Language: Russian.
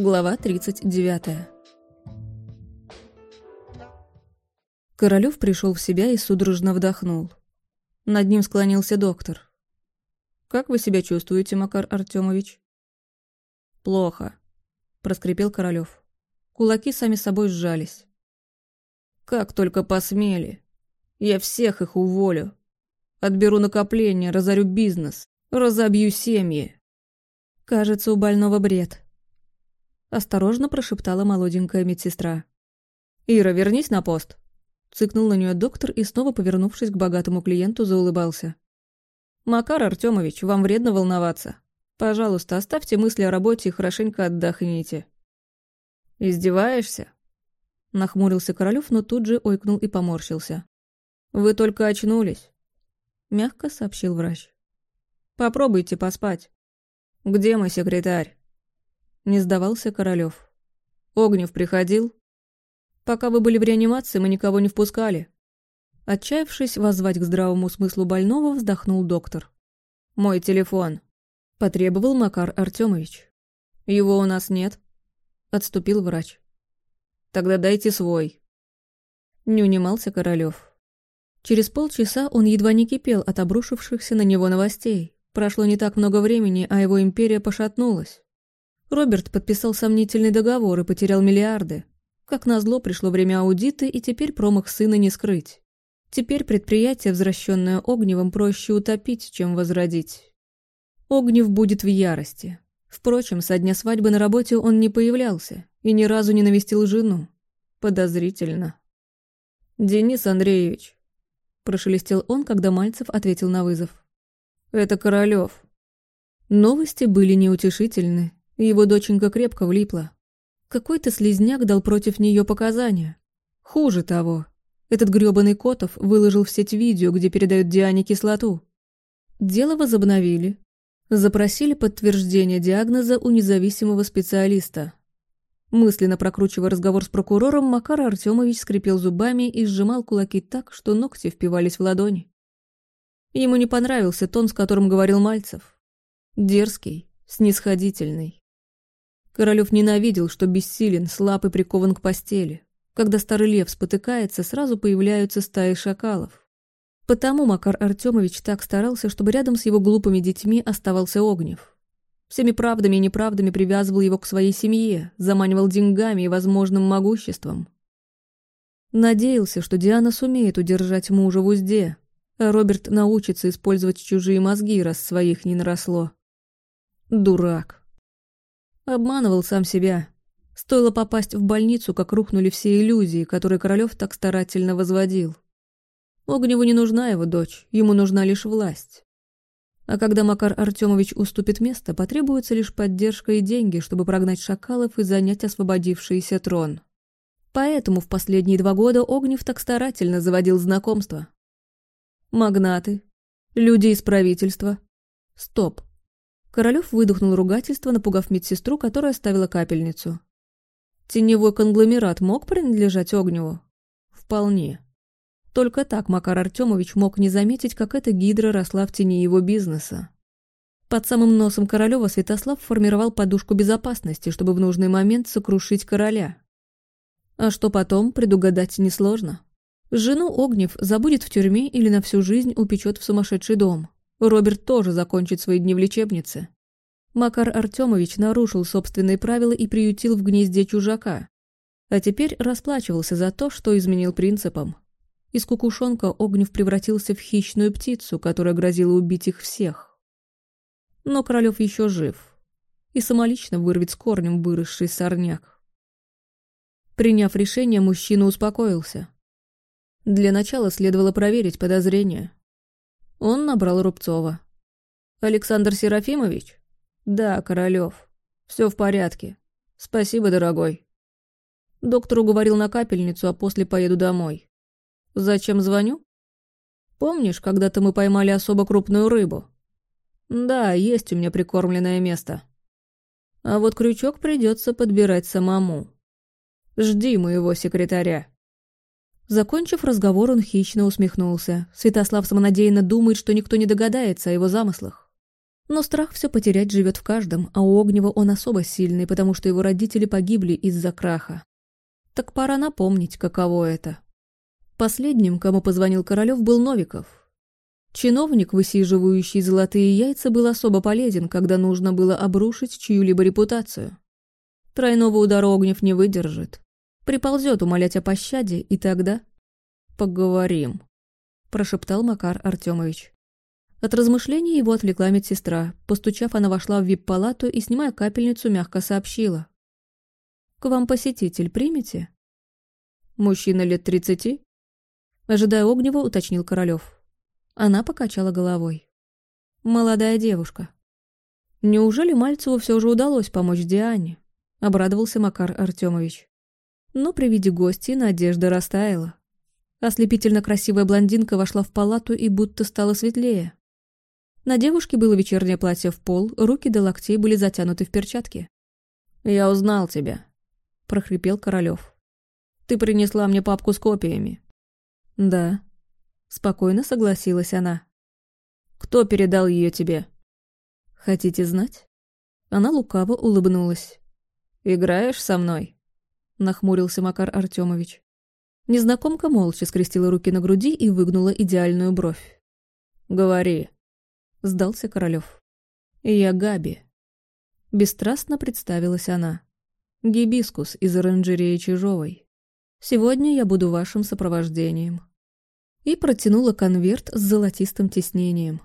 Глава 39. Королёв пришел в себя и судорожно вдохнул. Над ним склонился доктор. «Как вы себя чувствуете, Макар Артемович?» «Плохо», — проскрипел Королёв. Кулаки сами собой сжались. «Как только посмели! Я всех их уволю. Отберу накопления, разорю бизнес, разобью семьи». «Кажется, у больного бред», — осторожно прошептала молоденькая медсестра. «Ира, вернись на пост», Цыкнул на нее доктор и, снова повернувшись к богатому клиенту, заулыбался. «Макар Артемович, вам вредно волноваться. Пожалуйста, оставьте мысли о работе и хорошенько отдохните». «Издеваешься?» Нахмурился Королёв, но тут же ойкнул и поморщился. «Вы только очнулись», — мягко сообщил врач. «Попробуйте поспать». «Где мой секретарь?» Не сдавался Королёв. «Огнев приходил?» Пока вы были в реанимации, мы никого не впускали». Отчаявшись воззвать к здравому смыслу больного, вздохнул доктор. «Мой телефон», — потребовал Макар Артемович. «Его у нас нет», — отступил врач. «Тогда дайте свой». Не унимался Королёв. Через полчаса он едва не кипел от обрушившихся на него новостей. Прошло не так много времени, а его империя пошатнулась. Роберт подписал сомнительный договор и потерял миллиарды. Как назло, пришло время аудита, и теперь промах сына не скрыть. Теперь предприятие, возвращенное Огневым, проще утопить, чем возродить. Огнев будет в ярости. Впрочем, со дня свадьбы на работе он не появлялся и ни разу не навестил жену. Подозрительно. «Денис Андреевич», — прошелестел он, когда Мальцев ответил на вызов. «Это Королёв». Новости были неутешительны, его доченька крепко влипла. Какой-то слезняк дал против нее показания. Хуже того, этот грёбаный Котов выложил в сеть видео, где передают Диане кислоту. Дело возобновили. Запросили подтверждение диагноза у независимого специалиста. Мысленно прокручивая разговор с прокурором, Макар Артемович скрипел зубами и сжимал кулаки так, что ногти впивались в ладони. Ему не понравился тон, с которым говорил Мальцев. Дерзкий, снисходительный. Королёв ненавидел, что бессилен, слаб и прикован к постели. Когда старый лев спотыкается, сразу появляются стаи шакалов. Потому Макар Артемович так старался, чтобы рядом с его глупыми детьми оставался Огнев. Всеми правдами и неправдами привязывал его к своей семье, заманивал деньгами и возможным могуществом. Надеялся, что Диана сумеет удержать мужа в узде, а Роберт научится использовать чужие мозги, раз своих не наросло. Дурак. Обманывал сам себя. Стоило попасть в больницу, как рухнули все иллюзии, которые Королёв так старательно возводил. Огневу не нужна его дочь, ему нужна лишь власть. А когда Макар Артемович уступит место, потребуется лишь поддержка и деньги, чтобы прогнать шакалов и занять освободившийся трон. Поэтому в последние два года Огнев так старательно заводил знакомства. Магнаты, люди из правительства. Стоп. Королёв выдохнул ругательство, напугав медсестру, которая ставила капельницу. Теневой конгломерат мог принадлежать Огневу? Вполне. Только так Макар Артемович мог не заметить, как эта гидра росла в тени его бизнеса. Под самым носом Королева Святослав формировал подушку безопасности, чтобы в нужный момент сокрушить короля. А что потом, предугадать несложно. Жену Огнев забудет в тюрьме или на всю жизнь упечет в сумасшедший дом. Роберт тоже закончит свои дни в лечебнице. Макар Артемович нарушил собственные правила и приютил в гнезде чужака. А теперь расплачивался за то, что изменил принципам. Из кукушонка Огнев превратился в хищную птицу, которая грозила убить их всех. Но Королёв еще жив и самолично вырвет с корнем выросший сорняк. Приняв решение, мужчина успокоился. Для начала следовало проверить подозрения. Он набрал Рубцова. «Александр Серафимович?» «Да, Королёв. Все в порядке. Спасибо, дорогой». Доктор уговорил на капельницу, а после поеду домой. «Зачем звоню?» «Помнишь, когда-то мы поймали особо крупную рыбу?» «Да, есть у меня прикормленное место. А вот крючок придется подбирать самому. Жди моего секретаря». Закончив разговор, он хищно усмехнулся. Святослав самонадеянно думает, что никто не догадается о его замыслах. Но страх все потерять живет в каждом, а у Огнева он особо сильный, потому что его родители погибли из-за краха. Так пора напомнить, каково это. Последним, кому позвонил Королёв, был Новиков. Чиновник, высиживающий золотые яйца, был особо полезен, когда нужно было обрушить чью-либо репутацию. Тройного удара Огнев не выдержит. Приползет умолять о пощаде, и тогда... «Поговорим», — прошептал Макар Артемович. От размышлений его отвлекла медсестра. Постучав, она вошла в вип-палату и, снимая капельницу, мягко сообщила. «К вам посетитель примете?» «Мужчина лет тридцати?» Ожидая Огнева, уточнил Королёв. Она покачала головой. «Молодая девушка». «Неужели Мальцеву все же удалось помочь Диане?» — обрадовался Макар Артемович. Но при виде гостей надежда растаяла. Ослепительно красивая блондинка вошла в палату и будто стала светлее. На девушке было вечернее платье в пол, руки до локтей были затянуты в перчатки. «Я узнал тебя», — прохрипел Королёв. «Ты принесла мне папку с копиями. «Да», — спокойно согласилась она. «Кто передал ее тебе?» «Хотите знать?» Она лукаво улыбнулась. «Играешь со мной?» — нахмурился Макар Артемович. Незнакомка молча скрестила руки на груди и выгнула идеальную бровь. «Говори», — сдался Королёв. «Я Габи». Бесстрастно представилась она. «Гибискус из оранжереи Чижовой. Сегодня я буду вашим сопровождением» и протянула конверт с золотистым тиснением.